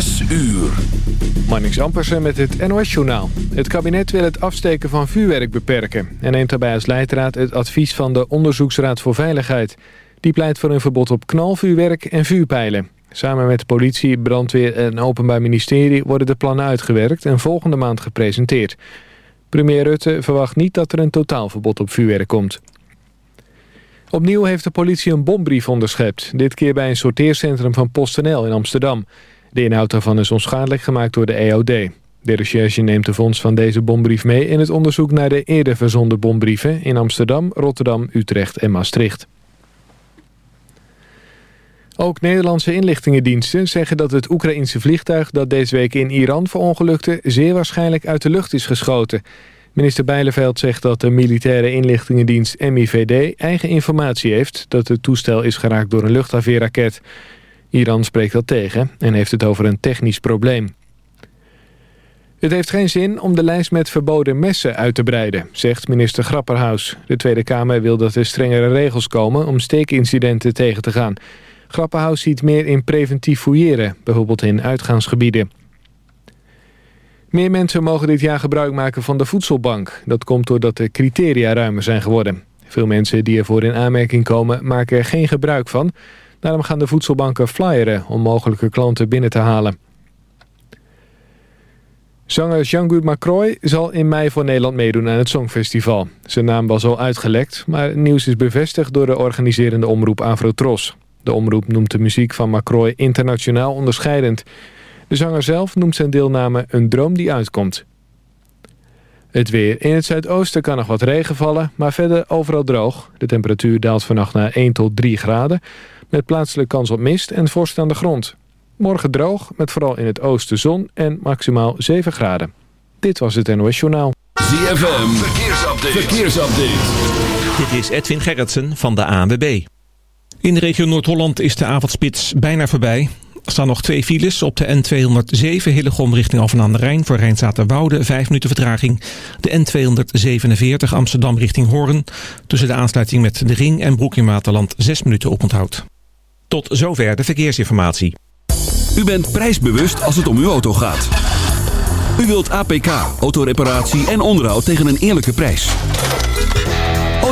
6 uur. Marnix Ampersen met het NOS-journaal. Het kabinet wil het afsteken van vuurwerk beperken... en neemt daarbij als leidraad het advies van de Onderzoeksraad voor Veiligheid. Die pleit voor een verbod op knalvuurwerk en vuurpijlen. Samen met politie, brandweer en openbaar ministerie... worden de plannen uitgewerkt en volgende maand gepresenteerd. Premier Rutte verwacht niet dat er een totaalverbod op vuurwerk komt. Opnieuw heeft de politie een bombrief onderschept. Dit keer bij een sorteercentrum van PostNL in Amsterdam. De inhoud daarvan is onschadelijk gemaakt door de EOD. De recherche neemt de fonds van deze bombrief mee... in het onderzoek naar de eerder verzonden bombrieven... in Amsterdam, Rotterdam, Utrecht en Maastricht. Ook Nederlandse inlichtingendiensten zeggen dat het Oekraïense vliegtuig... dat deze week in Iran verongelukte... zeer waarschijnlijk uit de lucht is geschoten... Minister Bijleveld zegt dat de militaire inlichtingendienst MIVD eigen informatie heeft dat het toestel is geraakt door een luchtafweerraket. Iran spreekt dat tegen en heeft het over een technisch probleem. Het heeft geen zin om de lijst met verboden messen uit te breiden, zegt minister Grapperhaus. De Tweede Kamer wil dat er strengere regels komen om steekincidenten tegen te gaan. Grapperhaus ziet meer in preventief fouilleren, bijvoorbeeld in uitgaansgebieden. Meer mensen mogen dit jaar gebruik maken van de voedselbank. Dat komt doordat de criteria ruimer zijn geworden. Veel mensen die ervoor in aanmerking komen maken er geen gebruik van. Daarom gaan de voedselbanken flyeren om mogelijke klanten binnen te halen. Zanger Jean-Guy Macroy zal in mei voor Nederland meedoen aan het Songfestival. Zijn naam was al uitgelekt, maar het nieuws is bevestigd door de organiserende omroep Afrotros. De omroep noemt de muziek van Macroy internationaal onderscheidend... De zanger zelf noemt zijn deelname een droom die uitkomt. Het weer. In het zuidoosten kan nog wat regen vallen, maar verder overal droog. De temperatuur daalt vannacht naar 1 tot 3 graden... met plaatselijke kans op mist en vorst aan de grond. Morgen droog, met vooral in het oosten zon en maximaal 7 graden. Dit was het NOS Journaal. ZFM, verkeersupdate. verkeersupdate. Dit is Edwin Gerritsen van de ANWB. In de regio Noord-Holland is de avondspits bijna voorbij. Er staan nog twee files op de N207 Hillegom richting Alphen aan de Rijn... voor Rijnstaterwoude, 5 minuten vertraging. De N247 Amsterdam richting Hoorn... tussen de aansluiting met de Ring en Broek in Waterland 6 minuten oponthoud. Tot zover de verkeersinformatie. U bent prijsbewust als het om uw auto gaat. U wilt APK, autoreparatie en onderhoud tegen een eerlijke prijs.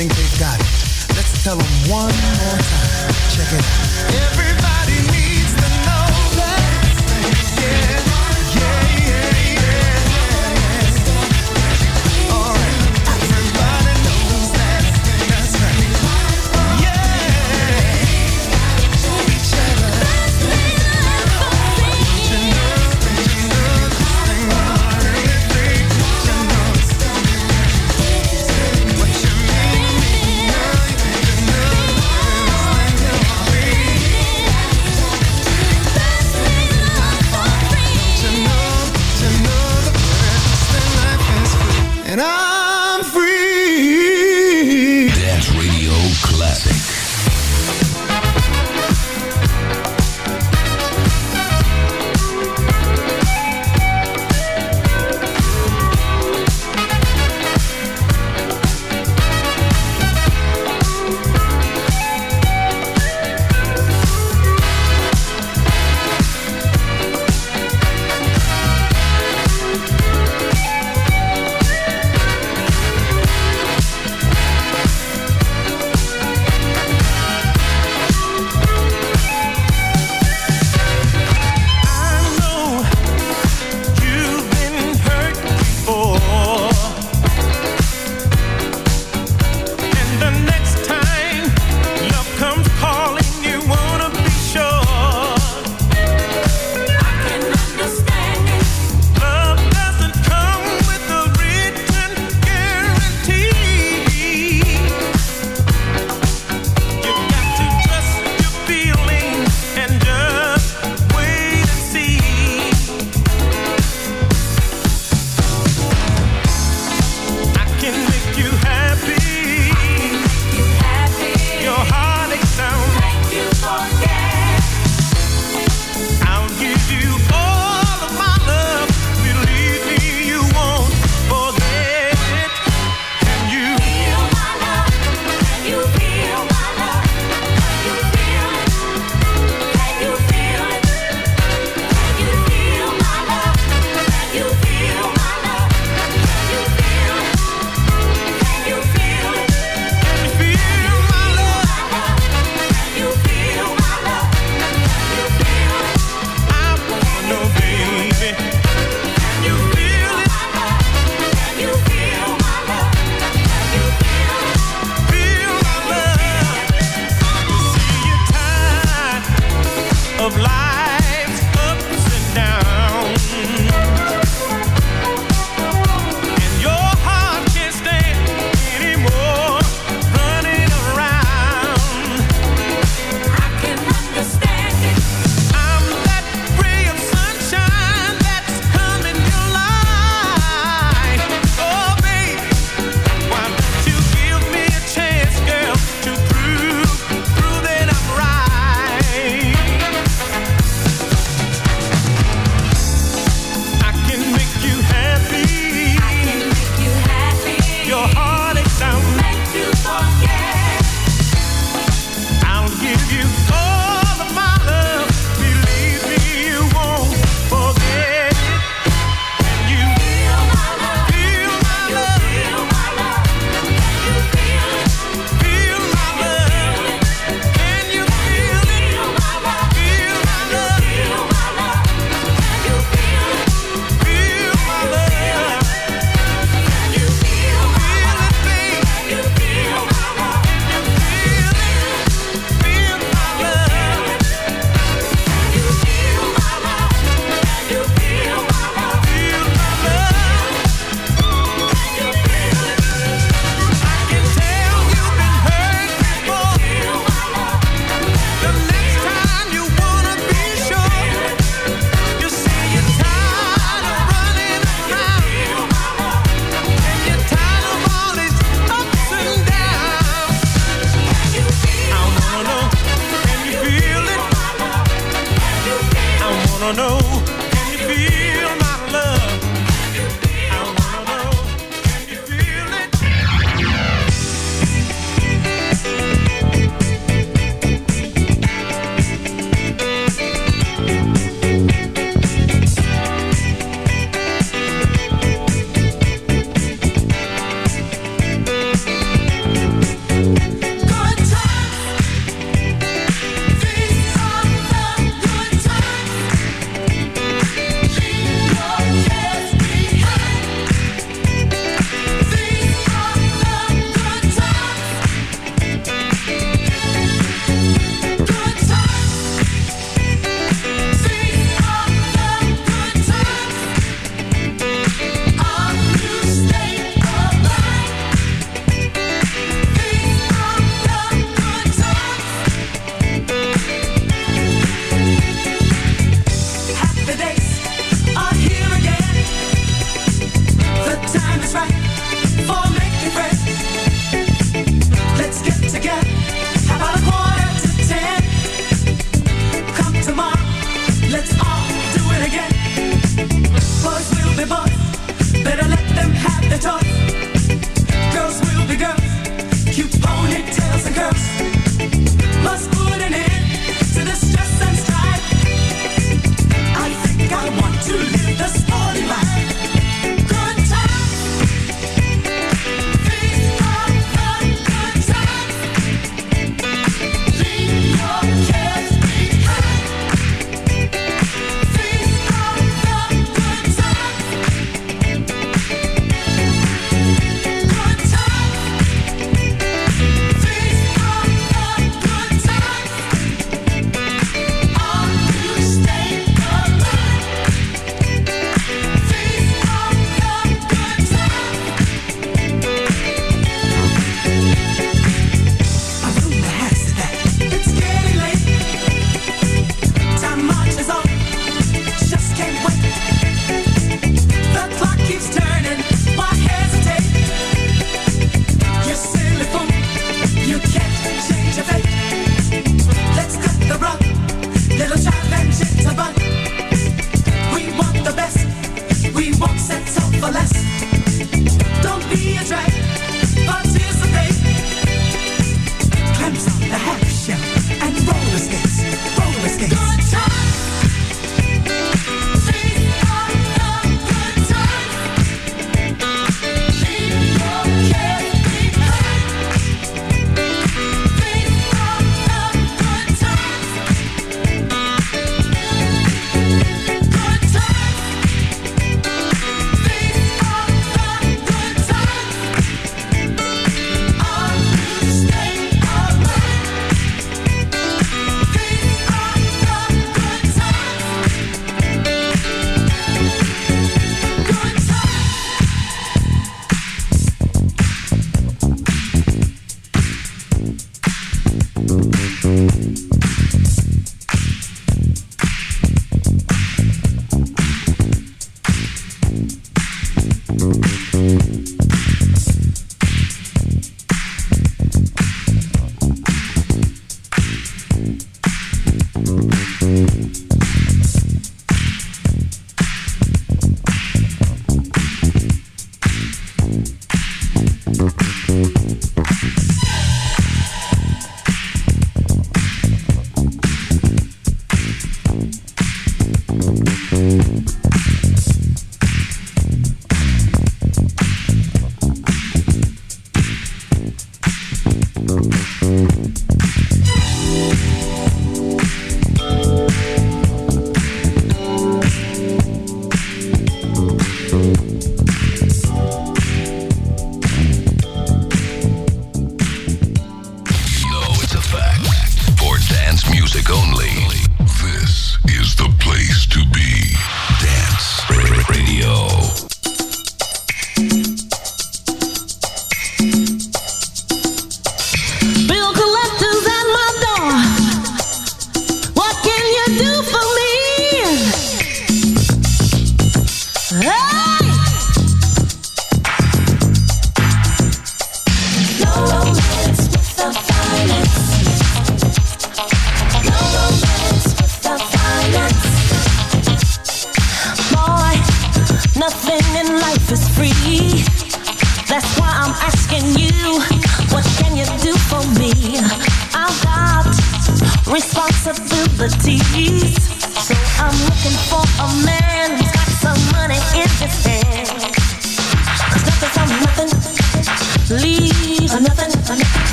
think they've got it. Let's tell them one more time. Check it out. Everybody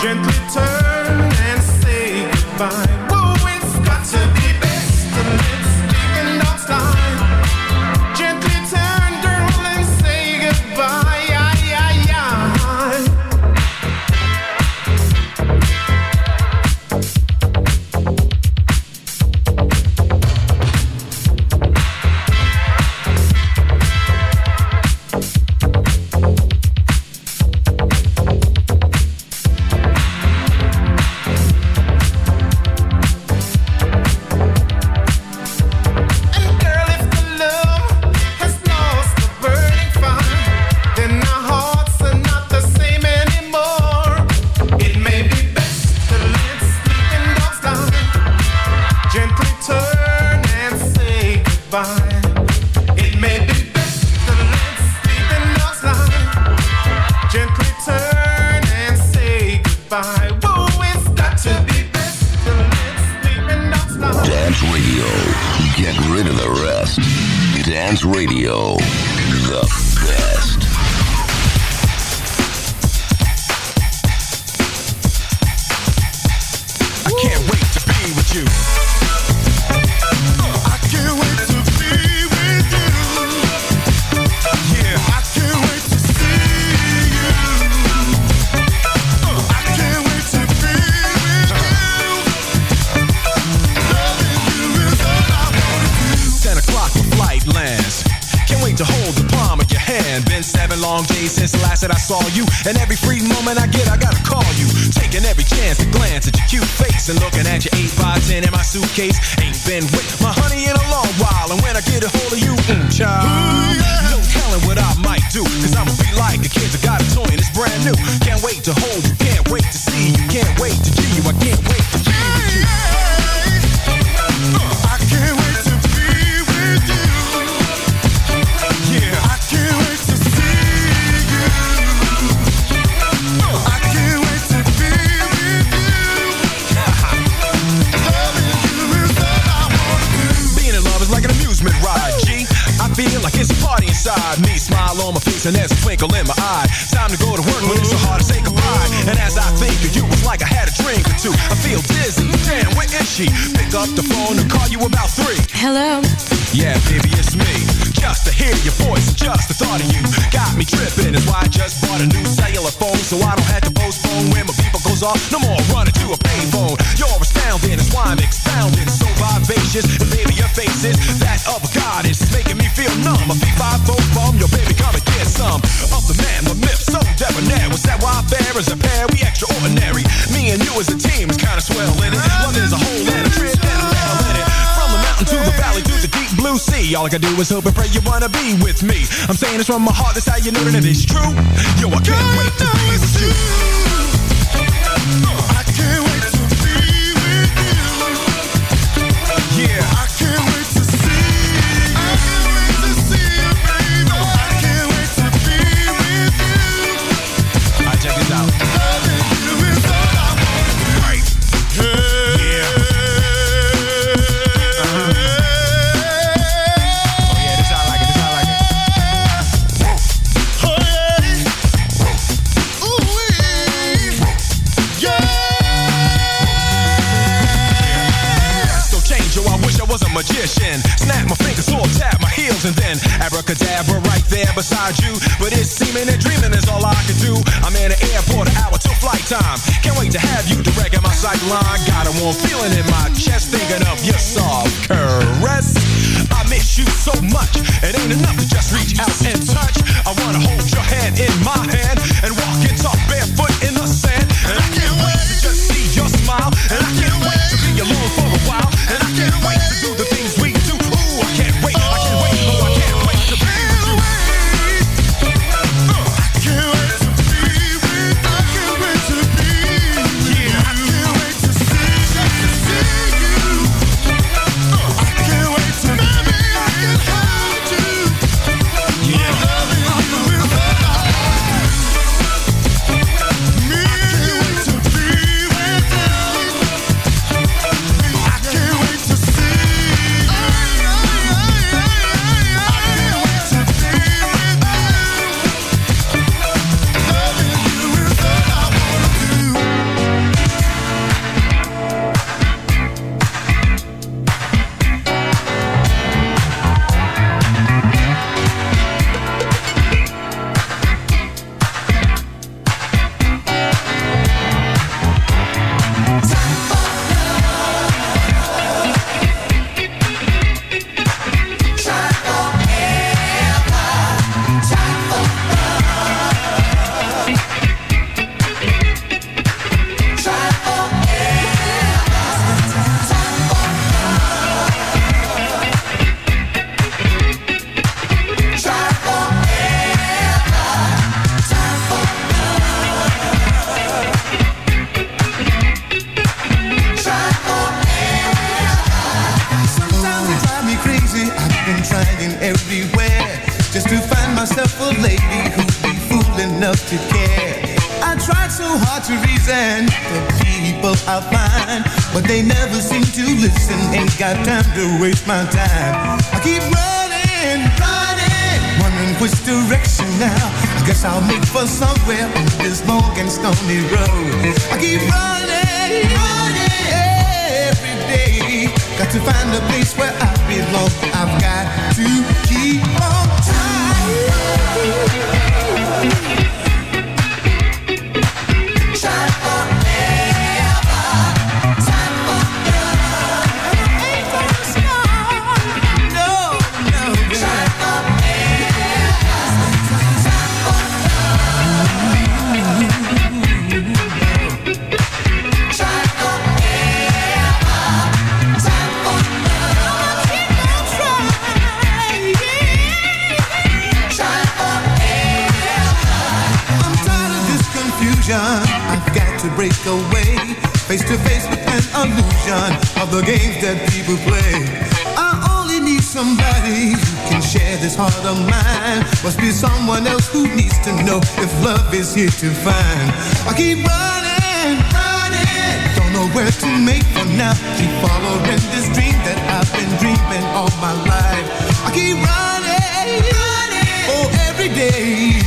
Gently turn and say goodbye. Looking at your 8 by 10 in my suitcase. Ain't been with my honey in a long while. And when I get a hold of you, mm, child. No telling what I might do. Cause I'ma be like the kids that got a toy and it's brand new. Can't wait to hold you, can't wait to see you. Can't wait to G you, I can't wait it's a party inside me. Smile on my face and there's a twinkle in my eye. Time to go to work, but it's so hard to say goodbye. And as I think of you, it's like I had a drink or two. I feel dizzy. Damn, where is she? Pick up the phone and call you about three. Hello. Yeah, baby, it's me. Just to hear your voice and just the thought of you got me tripping. Is why I just bought a new cellular phone so I don't have to postpone when my people goes off. No more running to a payphone. You're astounding, it's why I'm expounding. So vivacious, and baby, your face is that of a goddess, making me feel numb. I'm a B5 bum, your baby, and get some of the man, the myth, so debonair. Was that why fair as a pair? We extraordinary. Me and you as a team is kinda swell in it. Love is a whole and a trip and a mile in it. From the mountain to the valley to the deep blue sea. All I can do is hope and pray you wanna be with me. I'm saying this from my heart, that's how you know that it is true. Yo, I can't wait to be with you. Magician. Snap my fingers, all tap my heels, and then abracadabra right there beside you. But it's seeming and dreaming is all I can do. I'm in the airport, an hour till flight time. Can't wait to have you direct at my sight line. Got a warm feeling in my chest, thinking of your soft caress. I miss you so much, it ain't enough to just reach out and touch. I wanna hold your hand in my hand got time to waste my time. I keep running, running, wondering which direction now. I guess I'll make for somewhere on this long and stony road. I keep running, running every day. Got to find a place where I belong. I've got to keep on trying. To break away, face to face with an illusion of the games that people play. I only need somebody who can share this heart of mine. Must be someone else who needs to know if love is here to find. I keep running, running, don't know where to make for now. Keep following this dream that I've been dreaming all my life. I keep running, running, oh every day.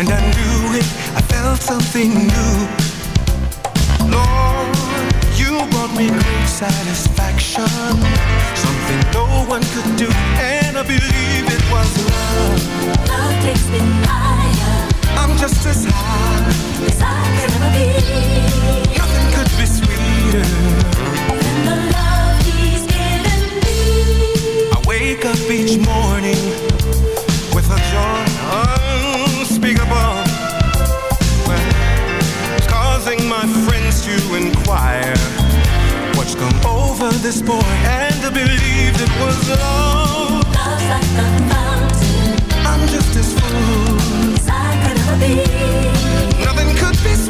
and I knew it. I felt something new. Lord, you brought me great satisfaction, something no one could do, and I believe it was love. Love takes me higher. I'm just as high as I can ever be. Nothing could be sweeter than the love He's given me. I wake up each morning of this boy and I believed it was love. Love's like a mountain. I'm just as fool as I could ever be. Nothing could be.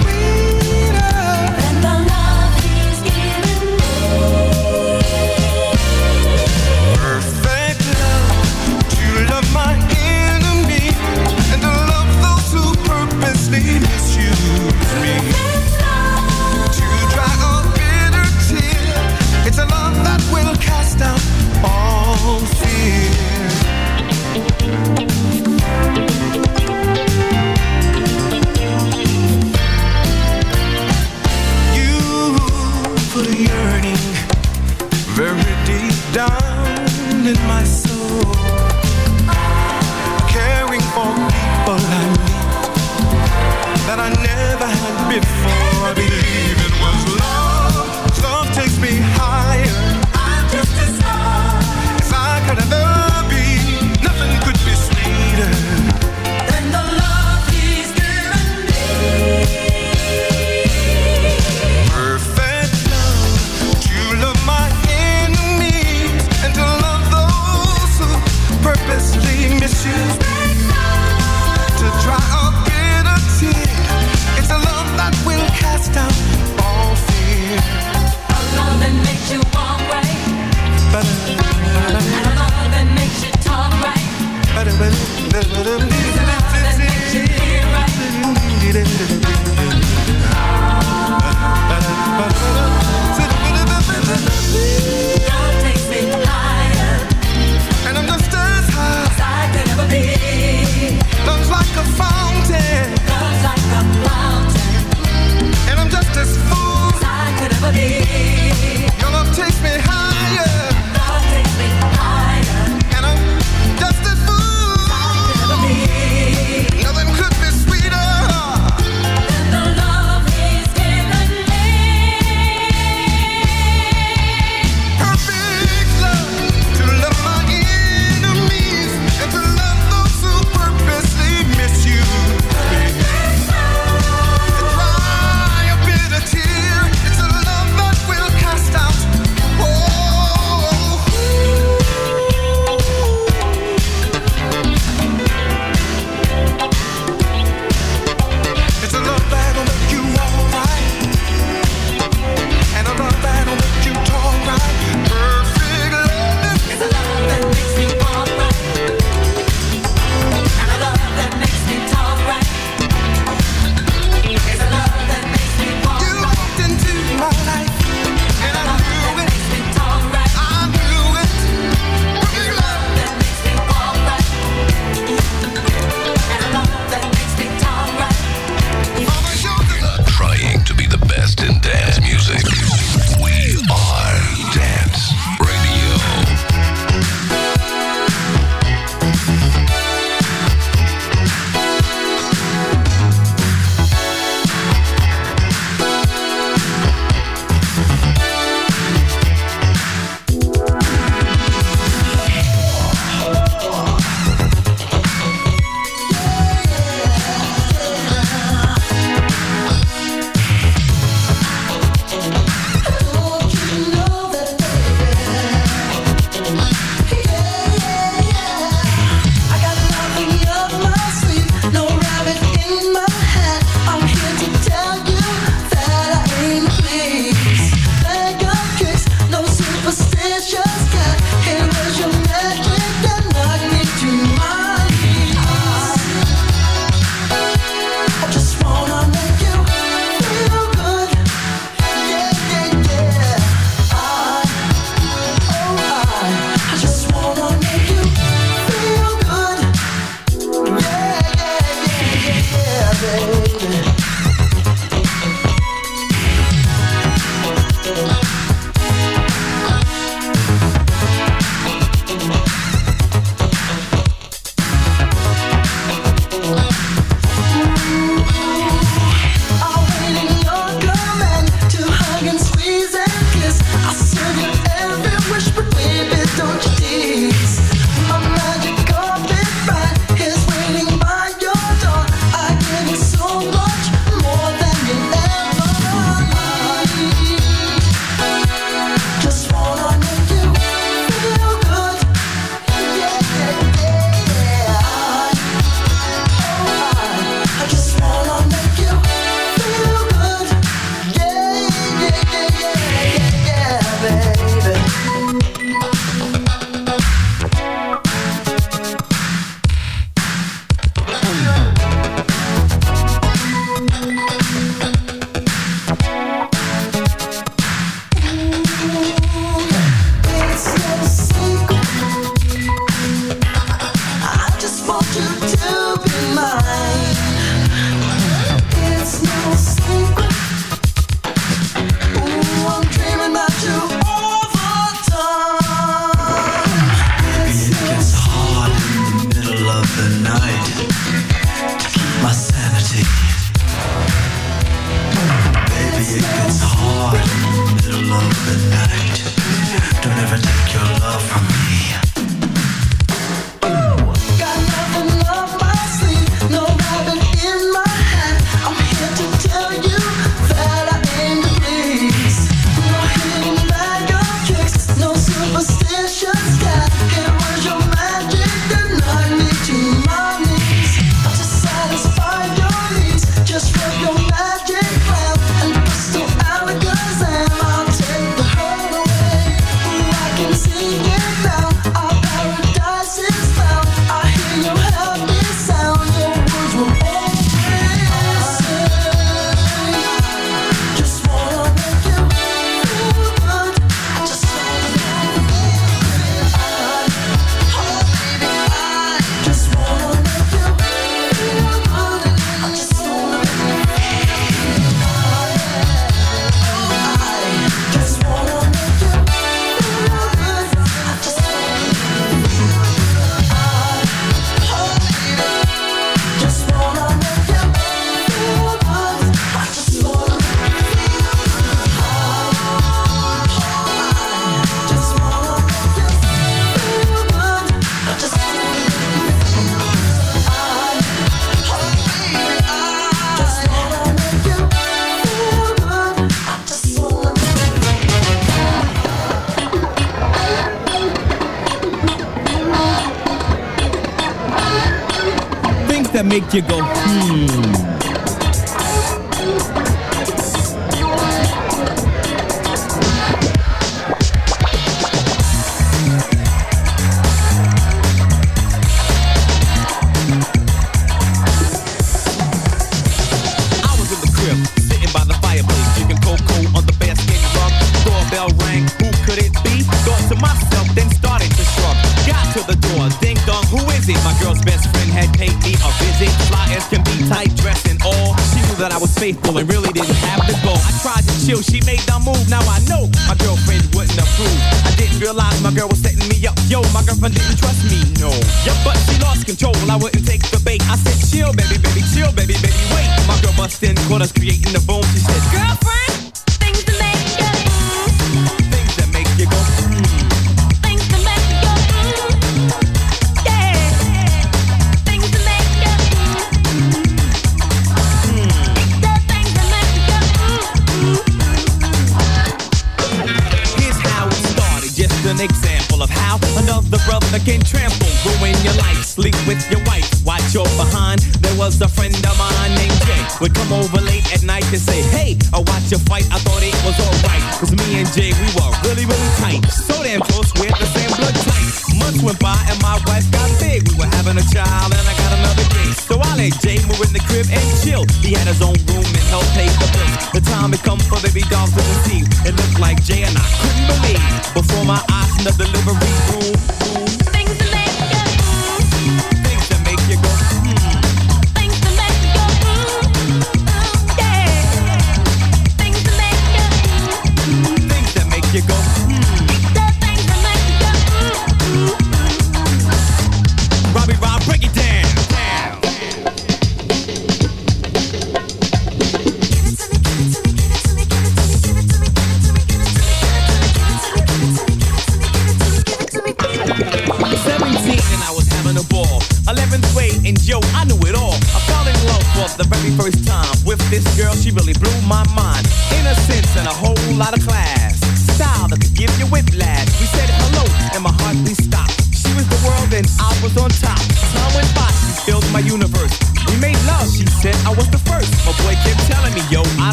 can trample, ruin your life, sleep with your wife, watch your behind. There was a friend of mine named Jay, would come over late at night and say, hey, I watch your fight, I thought it was alright. Cause me and Jay, we were really, really tight. So damn close, we had the same blood type. Months went by and my wife got big, we were having a child and I got another kid. So I let Jay move in the crib and chill. He had his own room and helped pay the bills. The time had come for baby dolls to conceive. It looked like Jay and I couldn't believe. Before my eyes, the delivery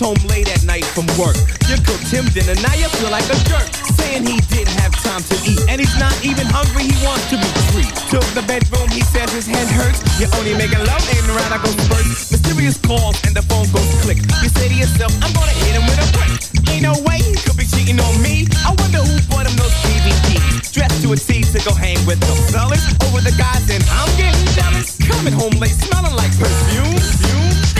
home late at night from work. You cooked him dinner, now you feel like a jerk. Saying he didn't have time to eat, and he's not even hungry, he wants to be free. Took the bedroom, he says his head hurts. You're only making love, ain't around, I go first. Mysterious calls, and the phone goes click. You say to yourself, I'm gonna hit him with a brick. Ain't no way he could be cheating on me. I wonder who bought him those DVDs. Dressed to a T to go hang with the fellas. Over the guys, and I'm getting jealous. Coming home late, smelling like perfume. perfume.